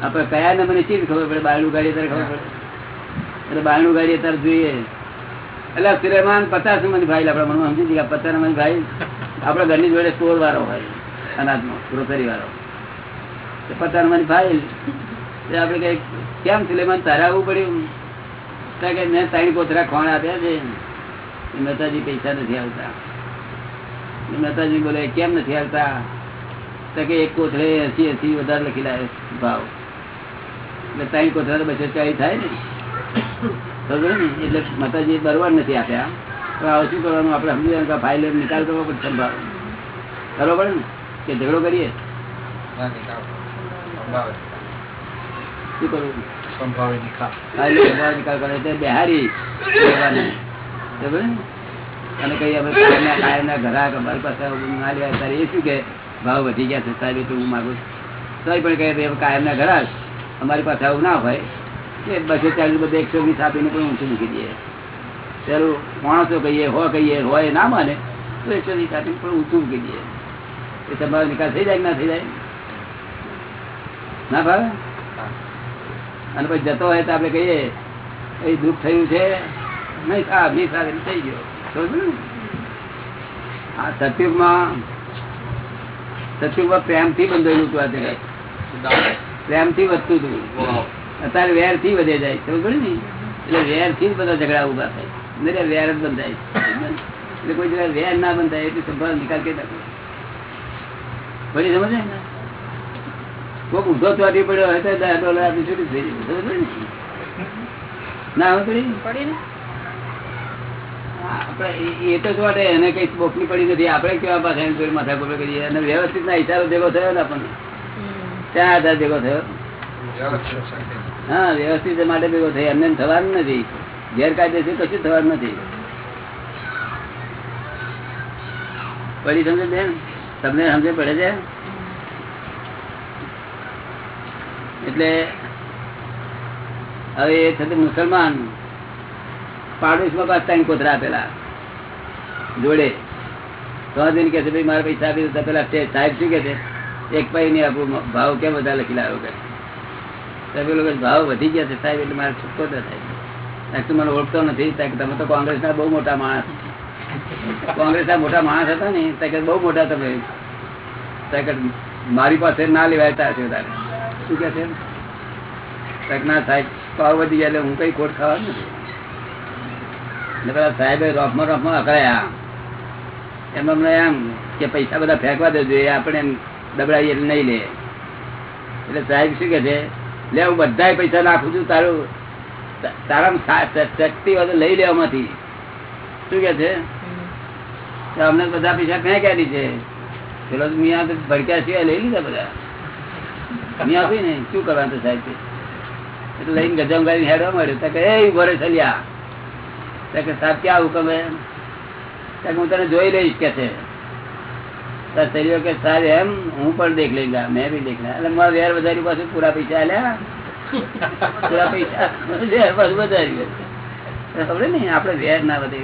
આપણે કયા ને મને ચીજ ખબર પડે? બારણું ગાડી અત્યારે ખબર પડે? એટલે બારણું ગાડી અત્યારે જોઈએ. એટલે સુલેમાન પચાસ નંબરની ફાઇલ આપણા મનમાં સમજી ગયા, પચાસ નંબરની ફાઇલ આપણા ઘરની જોડે સ્ટોર વાળો હોય, અનાજનો ગ્રોસરી વાળો. પચાસ નંબરની ફાઇલ આપડે કઈ કેમ સુલેમાન તારે આવવું પડ્યું? કારણ કે મેં ત્રણ કોથરા ખોણ આપ્યા છે. મહેતાજી પૈસા નથી આવતા. મહેતાજી બોલે, કેમ નથી આવતા? તો કે એક કોથળે એસી એસી વધારે લખી લાવે ભાવ. એટલે ત્રણ કોથળા તો બસો ચાલીસ થાય ને. એટલે માતાજી બરોબર નથી આપ્યા. તો હવે શું કરવાનું? આપણે સમજી આ ફાઇલ નિકાલ કરવો સંભાવ કરવો પડે ને? કે ઝઘડો કરીએ? સંભાવે શું કરવું? સંભાવે નિકાલ. ફાઇલ નિકાલ કરે તે બિહારી ને? અને કઈ અમે અમારી પાસે ના લેવા એ શું કે? ભાવ વધી ગયા છે સાહેબ હું માગું છું. તોય પણ કહે કાયમના ઘરા અમારી પાસે આવું ના હોય. બસો ચાલીસ બધા એકસો વીસ આપીને પણ ઊંચું મૂકી દઈએ પેલું માણસો કહીએ, હો કહીએ, હોય ના માને, તો એકસો વીસ આપીને પણ ઊંચું મૂકી દઈએ એ તમારો નિકાલ થઈ જાય ના થઈ જાય? ના ભાવે? અને પછી જતો હોય તો આપણે કહીએ, એ દુઃખ થયું છે, નહીં સાહેબ નહીં સાહેબ થઈ ગયો? આ સત્યુગમાં સત્યુગમાં પ્રેમથી બંધાયેલું હતું આ જગત. પ્રેમથી વધતું હતું. અત્યારે વેરથી વધે જાય સમજ ને? એટલે વેરથી જ બધા ઝઘડા ઊભા થાય. એટલે વેર જ બંધાય એટલે કોઈ જગ્યાએ વેર ના બંધાય એટલે સંભાળ નિકાલ કે પડી સમજે ને? કોઈક ઊંધો ચોટી પડ્યો હોય તો દસ ડોલર આપી છૂટી થઈ જાય સમજ પડી ને? ના હું પડી? આપણે એ- તો ચોટે એને કઈ બોકની પડી નથી? આપડે કેવા પાછા માથા કરીએ? અને વ્યવસ્થિત ના હિસાબે ભેગો થયો ને આપણને? ત્યાં આધાર ભેગો થયો? હા, વ્યવસ્થિત માટે ભેગો થયો. એમને થવાનું નથી. ગેરકાયદેસર કશું થવાનું નથી. પડી સમજે બેન? તમને સમજે પડે છે? એટલે હવે એ થતું મુસલમાન પાડોશમાં ત્રણ કોતરા આપેલા જોડે. તો દિન કે છે ભાઈ, મારા પૈસા આપી દીધા પેલા સાહેબ શું કે છે એક પૈ નહીં આપું, ભાવ કેમ બધા લખી લાવ્યો? કે ભાવ વધી ગયા છે સાહેબ, એટલે મારે છૂટકો જ થાય તું મને ઓળખતો નથી. તમે તો કોંગ્રેસના બહુ મોટા માણસ. કોંગ્રેસના મોટા માણસ હતા ને ત્યાં બહુ મોટા તમે. ત્યાં મારી પાસે ના લેવાયતા છે તારે. શું કે છે? ત્યાં ના સાહેબ ભાવ વધી ગયા એટલે હું કઈ ખોટ ખાવા નથી. પેલા સાહેબે રોફમાં રોફમાં અકળાયા. એમ અમને એમ કે પૈસા બધા ફેંકવા દેજો, એ આપણે એમ દબડાવીએ નહીં લે. એટલે સાહેબ શું કે છે? લે, હું બધા પૈસા નાખું છું, તારું તારા શક્તિ હોય લઈ લેવામાંથી શું કે છે? અમને બધા પૈસા ક્યાં ક્યાં છે? પેલો મિયા ભડક્યા સિવાય લઈ લીધા બધા. મિયા આપી ને શું કરવાનું તો સાહેબ? એટલે લઈને ગજમ ગાડી હેડવા મળ્યું તો કે, એ ભરે ચલ્યા કે, સાહેબ, ક્યાં હુકમ હે? હું તને જોઈ લઈશ, કે છે. તો શરીર કે સાર એમ હું પણ દેખ લેગા મેં બી દેખ એટલે મારા વેર વધારી પાછું પૂરા પૈસા આલ્યા. પૂરા પૈસા વેર પાછું વધારી ખબર ને આપણે વેર ના વધે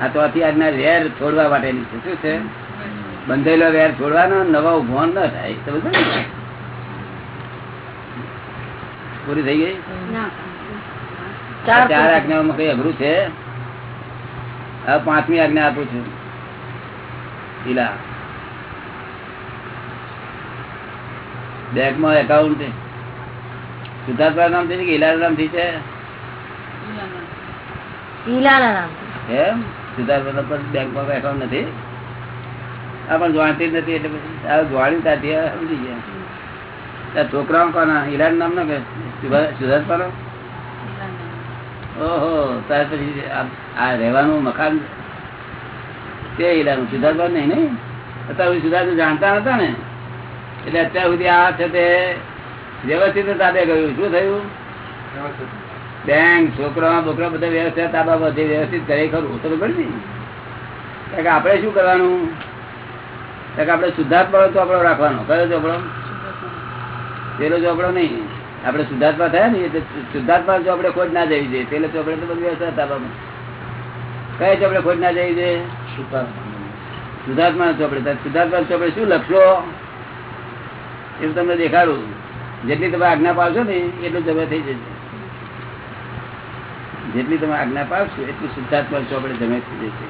આ તો આજના વેર છોડવા માટેની છે. શું છે? બંધેલો વેર છોડવાનો નવા ઊભો ન થાય. સમજ ને? પૂરી થઈ ગઈ? ચાર ચાર આજ્ઞાઓમાં કઈ અઘરું છે? હવે પાંચમી આજ્ઞા આપું છું. ઈલા બેંકમાં એકાઉન્ટ સુધાર્થા નામથી છે કે છે? ઈલાના નામ. એમ? સુધાર્થા પર બેંકમાં એકાઉન્ટ નથી? આ પણ જાણતી નથી એટલે પછી આ જાણી તાતી સમજી ગયા. છોકરાઓ કોના? ઈરાન નામ નો કે સુધાર્થાનો ઓહો ત્યાર પછી આ- આ રહેવાનું મકાન તે ઈલાનું સુધારવા નહીં નહીં? અત્યાર સુધી સિદ્ધાર્થ જાણતા નતા ને? એટલે અત્યાર સુધી આ છે તે વ્યવસ્થિત તાબે ગયું. શું થયું? બેંક છોકરા બોકરા બધા વ્યવસ્થિત તાબા બધે વ્યવસ્થિત કરે, ખરું? તો ખબર ને. કારણ કે આપણે શું કરવાનું? કે આપણે શુદ્ધાત્મા ચોપડો રાખવાનો. કયો ચોપડો? પેલો ચોપડો નહીં. આપણે શુદ્ધાત્મા થયા ને, એટલે શુદ્ધાત્મા ચોપડે ખોટ ના જવી જોઈએ. પેલો ચોપડે તો બધી વ્યવસ્થા તાબામાં કયા ચોપડે ખોટ ના જઈ શુદ્ધાત્મા ચોપડે. શુદ્ધાત્મા ચોપડે શું લખશો? એવું તમને દેખાડું. જેટલી તમે આજ્ઞા પાડશો ને, એટલું જમે થઈ જશે. જેટલી તમે આજ્ઞા પાડશો એટલું શુદ્ધાત્મા ચોપડે જમે થઈ જશે.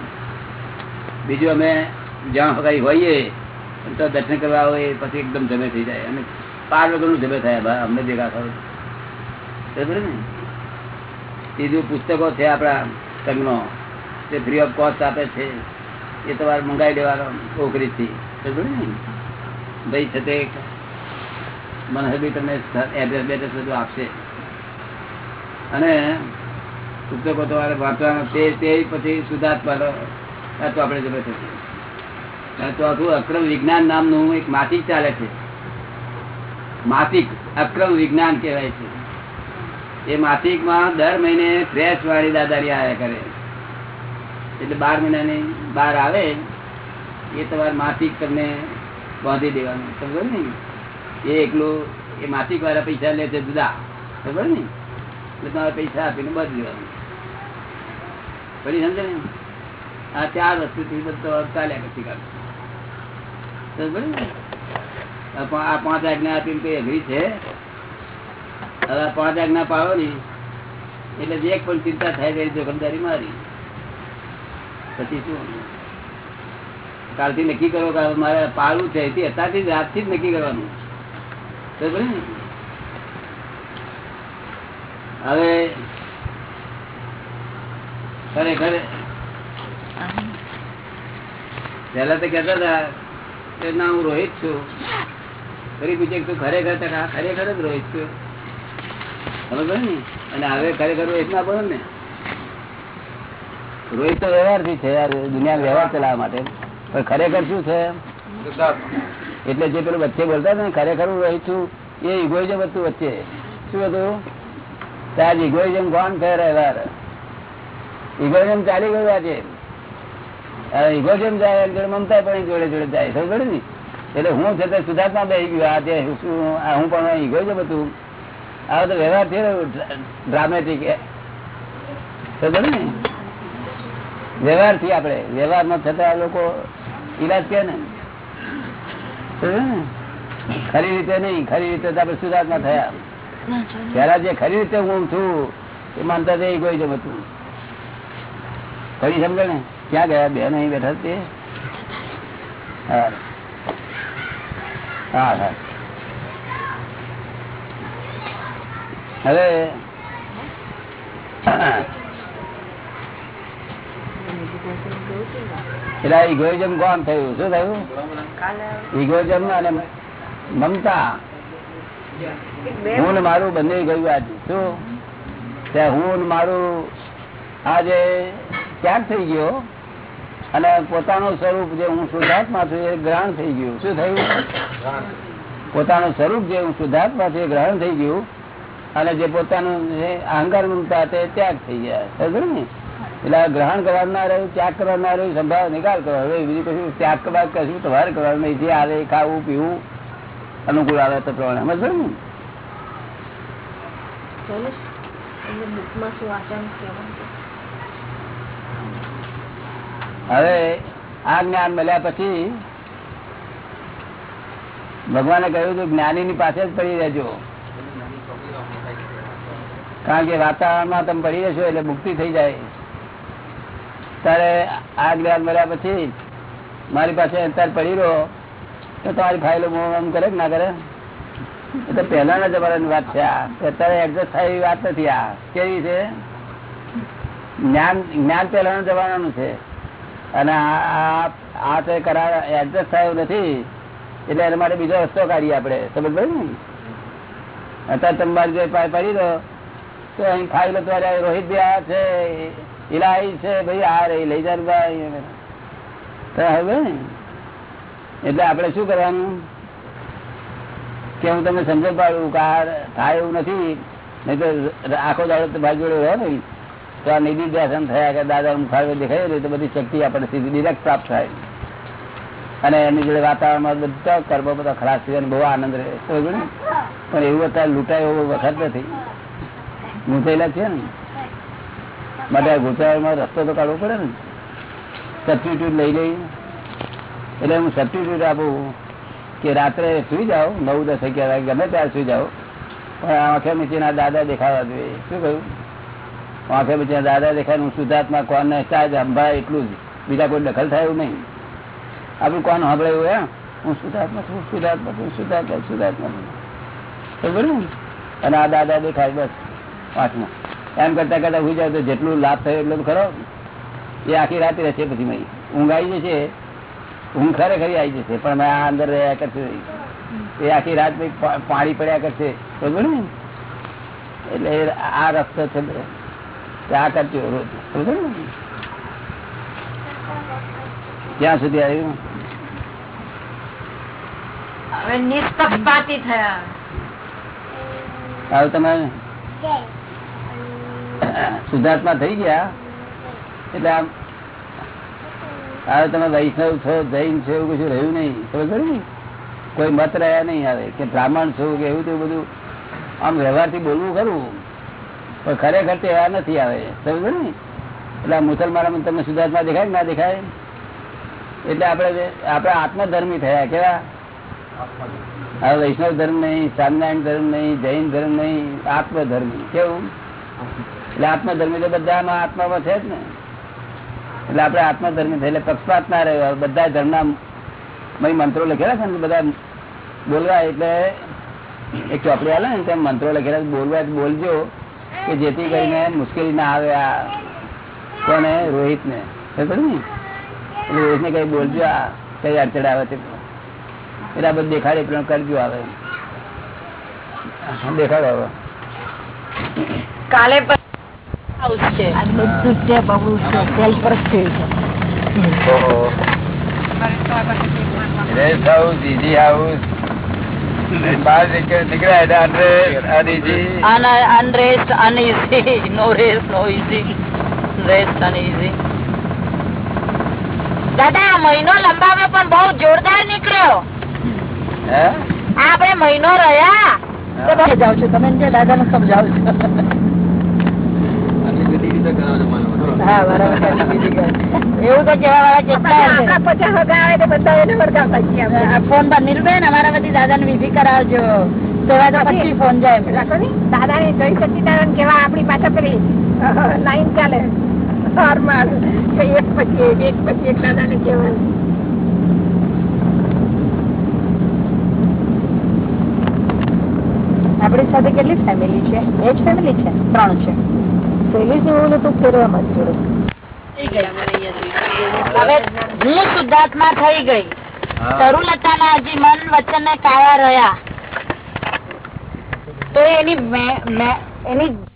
બીજું અમે જ્યાં કઈ હોઈએ તો દર્શન કરવા હોય, પછી એકદમ જમે થઈ જાય. અને પાર વગરનું જમે થાય અમને ભેગા થયું બરાબર ને? ત્રીજું પુસ્તકો છે આપણા સંઘનો. તે ફ્રી ઓફ કોસ્ટ આપે છે, એ તમારે મંગાવી લેવાનો ઓકરીથી ભાઈ, છે તે મને બી તમને એડ્રેસ બેડ્રેસ બધું આપશે. અને પુસ્તકો તમારે વાંચવાનો તે તે પછી સુધાર્થવાનો તો આપણે જમે થશે ચોથું, અક્રમ વિજ્ઞાન નામનું એક માસિક ચાલે છે. માસિક અક્રમ વિજ્ઞાન કહેવાય છે. એ માસિકમાં દર મહિને ફ્રેશ વાળી દાદારી આવ્યા કરે. એટલે બાર મહિનાની બાર આવે, એ તમારે માસિક તમને બાંધી દેવાનું. સમજો ને એ એકલું, એ માસિક વાળા પૈસા લે છે જુદા. ખબર ને એટલે તમારે પૈસા આપીને બાંધી દેવાનું. પછી સમજે ને? આ ચાર વસ્તુથી બધો ચાલ્યા પછી કાઢ આ પાંચ આજ્ઞા આપીને કઈ અઘરી છે. હવે પાંચ આજ્ઞા પાડો ને, એટલે જે પણ ચિંતા થાય તેની જોખમદારી મારી. પછી શું? કાલથી નક્કી કરો મારે પાડવું છે, એથી અત્યારથી રાતથી જ નક્કી કરવાનું. હવે ખરેખર પેલા તો કેતા હતા કે ના, હું રોહિત છું. ફરી પૂછે તું ખરેખર તો ખરેખર જ રોહિત છું? બરોબર ને? અને હવે ખરેખર રોહિત ના પડે ને? રોહિત તો વ્યવહારથી છે દુનિયા વ્યવહાર ચલાવવા માટે. પણ ખરેખર શું છે? એટલે જે પેલું વચ્ચે બોલતા હતા ને, ખરેખર હું રોહિત છું, એ ઇગોઇઝમ હતું વચ્ચે. શું હતું? ત્યાં ઇગોઇઝમ કોણ ફેર એવાર ઇગોઇઝમ ચાલી ગયું આજે. ઇગોઇઝમ જાય મમતા પણ જોડે જોડે જાય સમજ ને? એટલે હું છે તે સુધાર્થમાં બેસી ગયો આ જે શું હું પણ ઇગોઇઝમ હતું. આ બધો વ્યવહાર થયો ડ્રામેટિક સમજ ને? વ્યવહારથી આપડે વ્યવહારમાં થતા લોકો ઈલાજ કે ને. ખરી રીતે નહીં, ખરી રીતે આપડે સુધાર સુધાર્થમાં થયા. પેલા જે ખરી રીતે હું છું, એ માનતા તે ઇગોઇઝમ હતું. ખરી સમજે ને? ક્યાં ગયા? બે નહીં બેઠા તે હા હા. હવે પેલા ઇગોઇઝમ કોણ થયું? શું થયું? ઇગોઇઝમ અને મમતા. હું ને મારું બંને ગયું આજે. શું? ત્યાં હું ને મારું આજે ત્યાગ થઈ ગયો. અને પોતાનું સ્વરૂપ જે હું શુદ્ધાત્મા છું એ ગ્રહણ થઈ ગયું. શું થયું? પોતાનું સ્વરૂપ જે હું શુદ્ધાત્મા છું એ ગ્રહણ થઈ ગયું. અને જે પોતાનું અહંકાર મમતા તે ત્યાગ થઈ ગયા. સમજ ને? એટલે ગ્રહણ રહ્યું ત્યાગ રહ્યું સંભાવ નિકાલ કરો હવે બીજું કશું ત્યાગ કરવા કશું તમારે કરવાનું નહીં. જે આવે ખાવું પીવું અનુકૂળ આવે તો પ્રમાણે. સમજ ને? હવે આ જ્ઞાન મળ્યા પછી ભગવાને કહ્યું હતું જ્ઞાની ની પાસે જ પડી રહેજો. કારણ કે વાતાવરણમાં તમે પડી રહેશો એટલે મુક્તિ થઈ જાય. ત્યારે આ જ્ઞાન મળ્યા પછી મારી પાસે અત્યારે પડી રહ્યો, તો તમારી ફાઇલો આમ કરે ના કરે? એ તો પહેલાના જમાનાની વાત છે આ. અત્યારે એડજસ્ટ થાય વાત નથી આ. કેવી છે? જ્ઞાન જ્ઞાન પહેલાના જમાનાનું છે. અને આ- તે કરાર એડજસ્ટ થયું નથી, એટલે એના માટે બીજો રસ્તો કાઢીએ આપણે. સમજ ભાઈ ને? અત્યારે તમે મારી જોડે પડી દો તો અહીં ફાઇલો તમારે રોહિત ભાઈ છે ઇલાહી છે, ભાઈ આ રહી, લઈ જાય ભાઈ હવે એટલે આપણે શું કરવાનું? કે હું તમને સમજ પાડું કે આ થાય એવું નથી, નહીં તો આખો દાડો ભાઈ જોડે રહે ને તો આ નિધિ દર્શન થયા કે દાદા મુખાડે દેખાય ને, તો બધી શક્તિ આપણને સીધી ડિરેક્ટ પ્રાપ્ત થાય. અને એની જોડે વાતાવરણમાં બધા કર્મો બધા ખરાબ થયા બહુ આનંદ રહે? પણ એવું અત્યારે લૂંટાય એવો વખત નથી. ગૂંચાયેલા છે ને? માટે ગુજરાતમાં રસ્તો તો કાઢવો પડે ને. સબસ્ટિટ્યુટ લઈ લઈ. એટલે હું સબસ્ટિટ્યુટ આપું કે રાત્રે સુઈ જાઓ, નવ દસ અગિયાર વાગે, ગમે ત્યારે સુઈ જાઓ. પણ આંખે નીચેના દાદા દેખાવા જોઈએ. શું કહ્યું? આંખે નીચેના દાદા દેખાય હું શુદ્ધાત્મા કોણ ચાર્જ સંભાળે એટલું જ. બીજા કોઈ દખલ થાય એવું નહીં. આપણું કોણ સાંભળે એવું હે? હું શુદ્ધાત્મા છું શુદ્ધાત્મા છું સુધાર્થમાં શુદ્ધાત્મા છું. બરાબર અને આ દાદા દેખાય બસ વાંચમાં એમ કરતા કરતા હું જાય તો જેટલું લાભ થયો એટલો ખરો. એ આખી રાતે રહેશે પછી મય. ઊંઘ આવી જશે ઊંઘ ખરેખરી આવી જશે પણ મેં આ અંદર રહ્યા કરશે. એ આખી રાત પાણી પડ્યા કરશે. બરોબર ને એટલે આ રસ્તો છે આ કરજો રોજ. બરોબર ને ક્યાં સુધી આવ્યું? હવે નિષ્પક્ષપાતી થયા. આવું તમે શુદ્ધાત્મા થઈ ગયા. એટલે આમ, હવે તમે વૈષ્ણવ છો, જૈન છો, એવું કશું રહ્યું નહીં. ખબર ને? કોઈ મત રહ્યા નહીં આવે કે બ્રાહ્મણ છો કે એવું તેવું બધું. આમ વ્યવહારથી બોલવું ખરું, પણ ખરેખર તે એવા નથી આવે. સમજ ને? એટલે આ મુસલમાનોમાં તમને શુદ્ધાત્મા દેખાય ના દેખાય? એટલે આપણે આપણે આત્મધર્મી થયા, કેવા? હવે વૈષ્ણવ ધર્મ નહીં, સ્વામિનારાયણ ધર્મ નહીં, જૈન ધર્મ નહીં, આત્મધર્મી. કેવું? એટલે આત્મધર્મી તો બધામાં આત્મામાં છે જ ને. એટલે આપણે આત્મધર્મી એટલે પક્ષપાત ના રહ્યો. બધા ધર્મના મંત્રો લખેલા છે ને બધા બોલવા એટલે એક ચોપડી આવે ને, તેમ મંત્રો લખેલા બોલવા બોલજો, કે જેથી કરીને મુશ્કેલી ના આવે આ કોને રોહિત ને? રોહિત ને કઈ બોલજો આ, કઈ અડચણ આવે છે. એટલે આ બધું દેખાડે, પણ કરજો આવે. દેખાડો હવે. કાલે house છે. આ બધું જ છે બહુ સેલ પર જ થયું છે. રેસ્ટ હાઉસ ઇઝી હાઉસ બહાર નીકળ્યા એટલે unrest uneasy Un unrest, no no no no rest rest, દાદા આ મહિનો લંબાવ્યો પણ બહુ જોરદાર નીકળ્યો. આપણે મહિનો રહ્યા. તો બહુ જાવ છો તમે દાદા ને સમજાવ છો. એવું તો કેવા વાળા કેટલા ફોન પર નીલબેન અમારા બધી દાદા ને વિધિ કરાવજો. તો પછી ફોન જાય દાદા ને. જય સચિદાનંદ કેવા આપણી પાછા પેલી લાઈન ચાલે. એક પછી એક એક પછી એક દાદા ને કેવા આપણી સાથે કેટલી ફેમિલી છે? એ જ ફેમિલી છે? ત્રણ છે. પેલી હું શુદ્ધાત્મા થઈ ગઈ. તરુલતાના હજી મન વચન ને કાયા રહ્યા. તો એની મે- મે- એની